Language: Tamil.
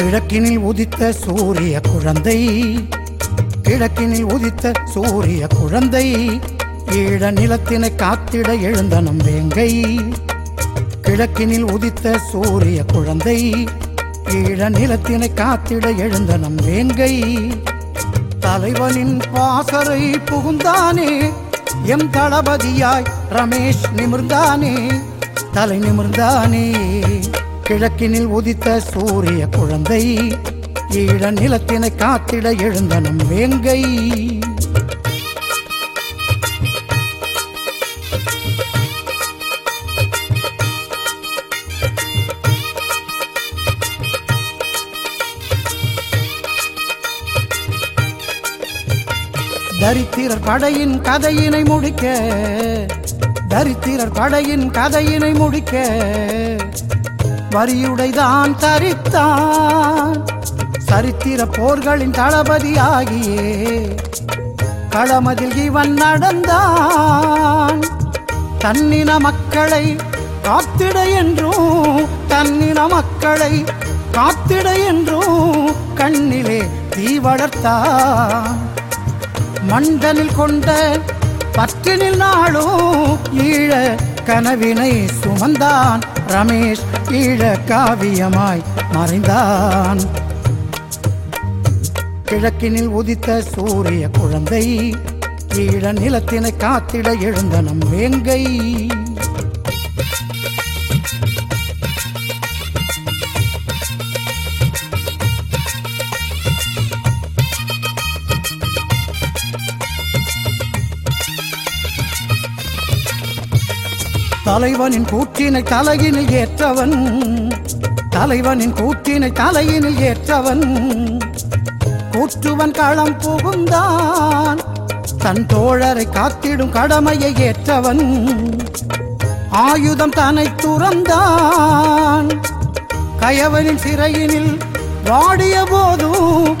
கிழக்கினில் உதித்த சூரிய குழந்தை கிழக்கினில் உதித்த சூரிய குழந்தை ஈழ நிலத்தினை காத்திட எழுந்தனம் வேங்கை. கிழக்கினில் உதித்த சூரிய குழந்தை ஈழ நிலத்தினை காத்திட எழுந்தனம் வேங்கை. தலைவனின் பாசரை புகுந்தானே எம் தளபதியாய் ரமேஷ் நிமிர்ந்தானே தலை நிமிர்ந்தானே. கிழக்கினில் உதித்த சூரிய குழந்தை ஈழ நிலத்தினை காத்திட எழுந்தனம் வேங்கை. தரித்திரர் படையின் கதையினை முடிக்க தரித்திரர் படையின் கதையினை முடிக்க வரியுடைதான் தரித்தான். சரித்திர போர்களின் தளபதியாகியே. களமதில் இவன் நடந்தான். தன்னின மக்களை காத்திட என்றும் தன்னின மக்களை காத்திட என்றும் கண்ணிலே தீ வளர்த்தான். மண்டலில் கொண்ட பற்றினில் நாளும் ஈழ கனவினை சுமந்தான். ரமேஷ் ஈழ காவியமாய் மறைந்தான். கிழக்கினில் உதித்த சூரிய குழந்தை ஈழ நிலத்தினை காத்திட எழுந்த நம் வேங்கை. தலைவனின் கூற்றினை தலையினில் ஏற்றவன். தலைவனின் கூற்றினை தலையினில் ஏற்றவன். கூற்றுவன் களம் புகுந்தான். தன் தோழரை காத்திடும் கடமையை ஏற்றவன். ஆயுதம் தன்னை துறந்தான். கயவனின் சிறையினில் வாடிய போதும்